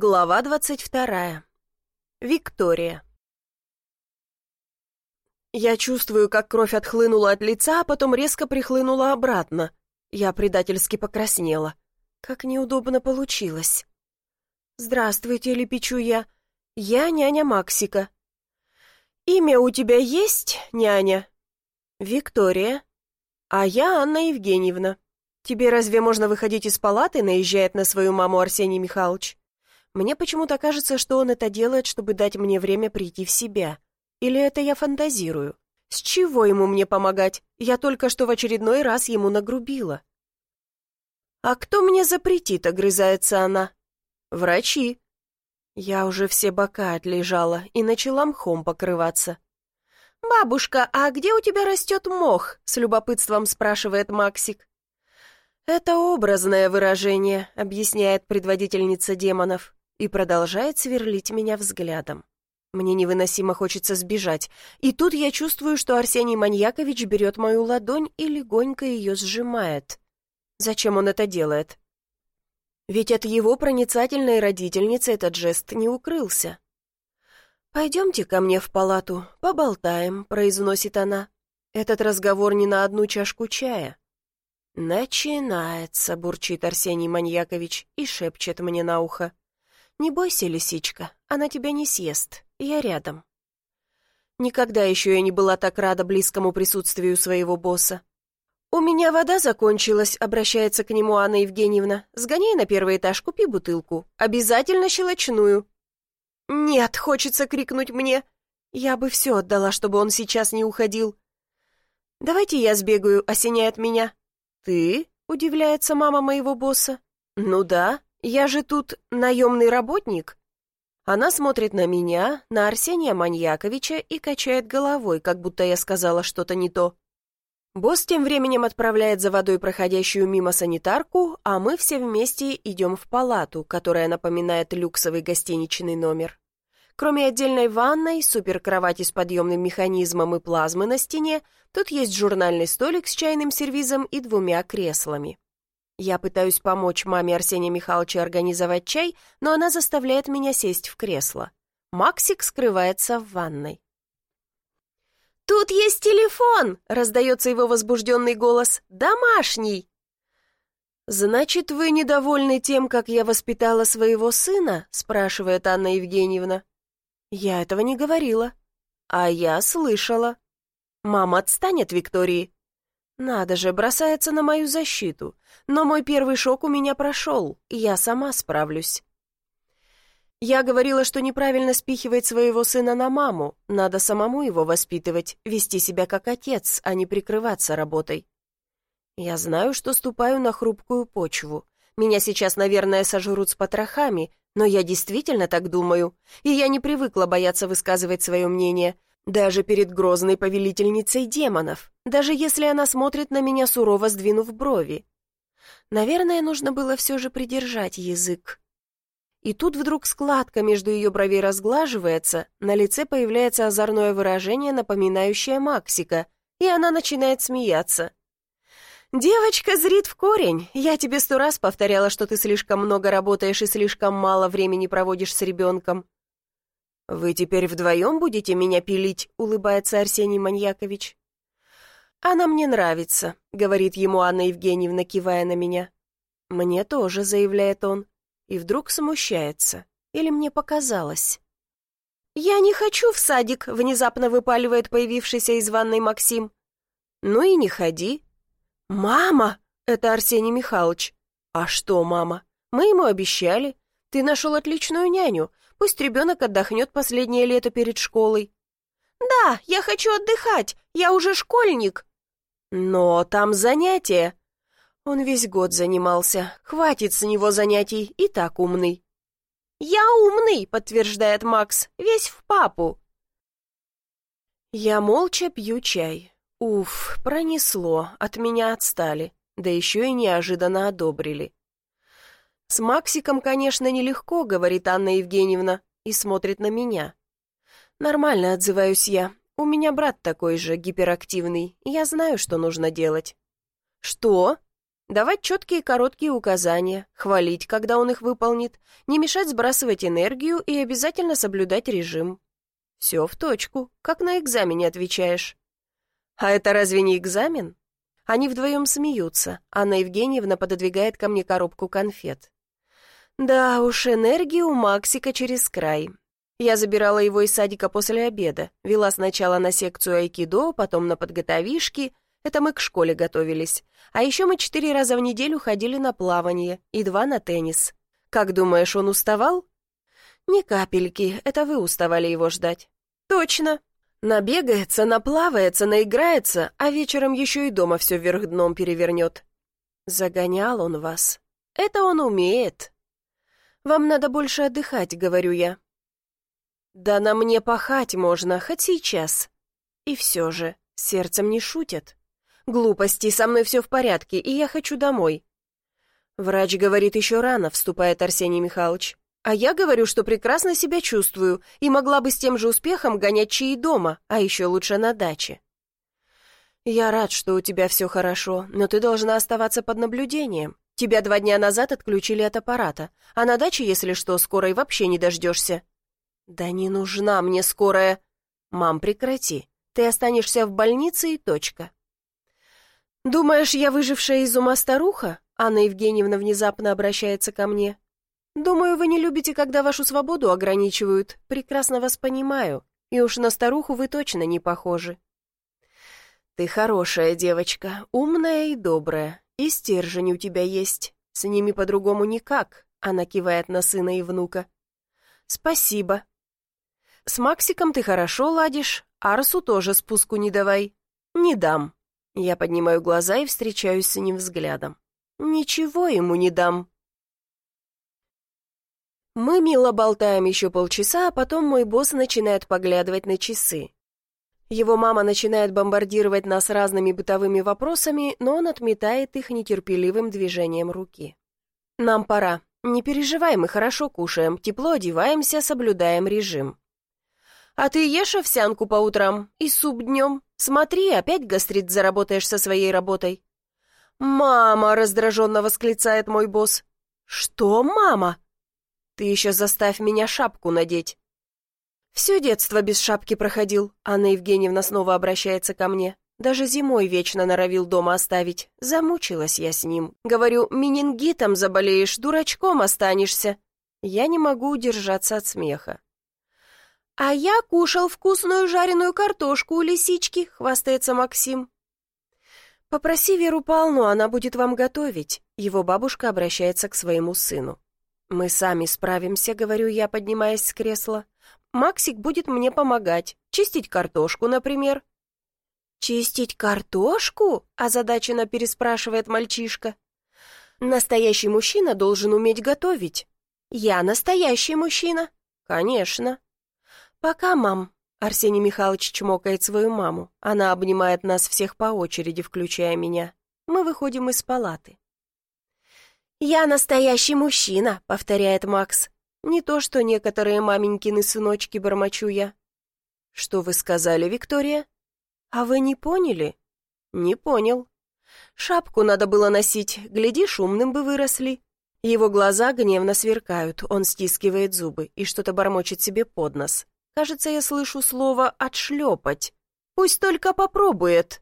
Глава двадцать вторая. Виктория. Я чувствую, как кровь отхлынула от лица, а потом резко прихлынула обратно. Я предательски покраснела. Как неудобно получилось. «Здравствуйте», — лепечу я. «Я няня Максика». «Имя у тебя есть, няня?» «Виктория». «А я Анна Евгеньевна». «Тебе разве можно выходить из палаты?» — наезжает на свою маму Арсений Михайлович. Мне почему-то кажется, что он это делает, чтобы дать мне время прийти в себя. Или это я фантазирую? С чего ему мне помогать? Я только что в очередной раз ему нагрубила. «А кто мне запретит?» — огрызается она. «Врачи». Я уже все бока отлежала и начала мхом покрываться. «Бабушка, а где у тебя растет мох?» — с любопытством спрашивает Максик. «Это образное выражение», — объясняет предводительница демонов и продолжает сверлить меня взглядом. Мне невыносимо хочется сбежать, и тут я чувствую, что Арсений Маньякович берет мою ладонь и легонько ее сжимает. Зачем он это делает? Ведь от его проницательной родительницы этот жест не укрылся. «Пойдемте ко мне в палату, поболтаем», — произносит она. «Этот разговор не на одну чашку чая». «Начинается», — бурчит Арсений Маньякович и шепчет мне на ухо. «Не бойся, лисичка, она тебя не съест, я рядом». Никогда еще я не была так рада близкому присутствию своего босса. «У меня вода закончилась», — обращается к нему Анна Евгеньевна. «Сгоняй на первый этаж, купи бутылку. Обязательно щелочную». «Нет», — хочется крикнуть мне. Я бы все отдала, чтобы он сейчас не уходил. «Давайте я сбегаю», — осеняет меня. «Ты?» — удивляется мама моего босса. «Ну да, я же тут наемный работник». Она смотрит на меня, на Арсения Маньяковича и качает головой, как будто я сказала что-то не то. Босс тем временем отправляет за водой проходящую мимо санитарку, а мы все вместе идем в палату, которая напоминает люксовый гостиничный номер. Кроме отдельной ванной, суперкровати с подъемным механизмом и плазмы на стене, тут есть журнальный столик с чайным сервизом и двумя креслами. Я пытаюсь помочь маме Арсения Михайловича организовать чай, но она заставляет меня сесть в кресло. Максик скрывается в ванной. «Тут есть телефон!» — раздается его возбужденный голос. «Домашний!» «Значит, вы недовольны тем, как я воспитала своего сына?» — спрашивает Анна Евгеньевна. «Я этого не говорила». «А я слышала». «Мама отстанет Виктории?» Надо же, бросается на мою защиту. Но мой первый шок у меня прошел, и я сама справлюсь. Я говорила, что неправильно спихивать своего сына на маму. Надо самому его воспитывать, вести себя как отец, а не прикрываться работой. Я знаю, что ступаю на хрупкую почву. Меня сейчас, наверное, сожрут с потрохами, но я действительно так думаю, и я не привыкла бояться высказывать свое мнение, даже перед грозной повелительницей демонов, даже если она смотрит на меня сурово сдвинув брови. Наверное, нужно было все же придержать язык. И тут вдруг складка между ее бровей разглаживается, на лице появляется озорное выражение, напоминающее Максика, и она начинает смеяться. «Девочка зрит в корень. Я тебе сто раз повторяла, что ты слишком много работаешь и слишком мало времени проводишь с ребенком. «Вы теперь вдвоем будете меня пилить?» — улыбается Арсений Маньякович. «Она мне нравится», — говорит ему Анна Евгеньевна, кивая на меня. «Мне тоже», — заявляет он. И вдруг смущается. Или мне показалось. «Я не хочу в садик», — внезапно выпаливает появившийся из ванной Максим. «Ну и не ходи». «Мама!» — это Арсений Михайлович. «А что, мама? Мы ему обещали. Ты нашел отличную няню. Пусть ребенок отдохнет последнее лето перед школой. «Да, я хочу отдыхать, я уже школьник». «Но там занятия». Он весь год занимался, хватит с него занятий, и так умный. «Я умный», — подтверждает Макс, весь в папу. Я молча пью чай. Уф, пронесло, от меня отстали, да еще и неожиданно одобрили. «С Максиком, конечно, нелегко», — говорит Анна Евгеньевна, и смотрит на меня. «Нормально отзываюсь я. У меня брат такой же, гиперактивный. Я знаю, что нужно делать». «Что?» Давать четкие короткие указания, хвалить, когда он их выполнит, не мешать сбрасывать энергию и обязательно соблюдать режим. Все в точку, как на экзамене отвечаешь. А это разве не экзамен? Они вдвоем смеются. Анна Евгеньевна пододвигает ко мне коробку конфет. Да уж, энергия у Максика через край. Я забирала его из садика после обеда, вела сначала на секцию айкидо, потом на подготовишки. Это мы к школе готовились. А еще мы четыре раза в неделю ходили на плавание и два на теннис. Как думаешь, он уставал? Ни капельки, это вы уставали его ждать. Точно. Набегается, наплавается, наиграется, а вечером еще и дома все вверх дном перевернет. Загонял он вас. Это он умеет. Вам надо больше отдыхать, говорю я. Да на мне пахать можно, хоть сейчас. И все же, сердцем не шутят. Глупости, со мной все в порядке, и я хочу домой. Врач говорит, еще рано, вступает Арсений Михайлович. А я говорю, что прекрасно себя чувствую и могла бы с тем же успехом гонять чаи дома, а еще лучше на даче. Я рад, что у тебя все хорошо, но ты должна оставаться под наблюдением. Тебя два дня назад отключили от аппарата, а на даче, если что, скорой вообще не дождешься. «Да не нужна мне скорая!» «Мам, прекрати. Ты останешься в больнице и точка». «Думаешь, я выжившая из ума старуха?» Анна Евгеньевна внезапно обращается ко мне. «Думаю, вы не любите, когда вашу свободу ограничивают. Прекрасно вас понимаю. И уж на старуху вы точно не похожи». «Ты хорошая девочка, умная и добрая. И стержень у тебя есть. С ними по-другому никак», — она кивает на сына и внука. «Спасибо», с Максиком ты хорошо ладишь, Арсу тоже спуску не давай. Не дам. Я поднимаю глаза и встречаюсь с ним взглядом. Ничего ему не дам. Мы мило болтаем еще полчаса, а потом мой босс начинает поглядывать на часы. Его мама начинает бомбардировать нас разными бытовыми вопросами, но он отметает их нетерпеливым движением руки. «Нам пора. Не переживай, мы хорошо кушаем, тепло одеваемся, соблюдаем режим. А ты ешь овсянку по утрам и суп днем. Смотри, опять гастрит заработаешь со своей работой». «Мама!» — раздраженно восклицает мой босс. «Что, мама?» «Ты еще заставь меня шапку надеть». «Все детство без шапки проходил», — Анна Евгеньевна снова обращается ко мне. Даже зимой вечно норовил дома оставить. Замучилась я с ним. Говорю, менингитом заболеешь, дурачком останешься. Я не могу удержаться от смеха. «А я кушал вкусную жареную картошку у лисички», — хвастается Максим. «Попроси Веру Павловну, она будет вам готовить», — его бабушка обращается к своему сыну. «Мы сами справимся», — говорю я, поднимаясь с кресла. «Максик будет мне помогать, чистить картошку, например». «Чистить картошку?» — озадаченно переспрашивает мальчишка. «Настоящий мужчина должен уметь готовить». «Я настоящий мужчина?» «Конечно». «Пока, мам», — Арсений Михайлович чмокает свою маму. Она обнимает нас всех по очереди, включая меня. Мы выходим из палаты. «Я настоящий мужчина», — повторяет Макс. «Не то, что некоторые маменькины сыночки, бормочу я». «Что вы сказали, Виктория?» «А вы не поняли?» «Не понял». «Шапку надо было носить, глядишь, умным бы выросли». Его глаза гневно сверкают, он стискивает зубы и что-то бормочет себе под нос. Кажется, я слышу слово «отшлепать». Пусть только попробует.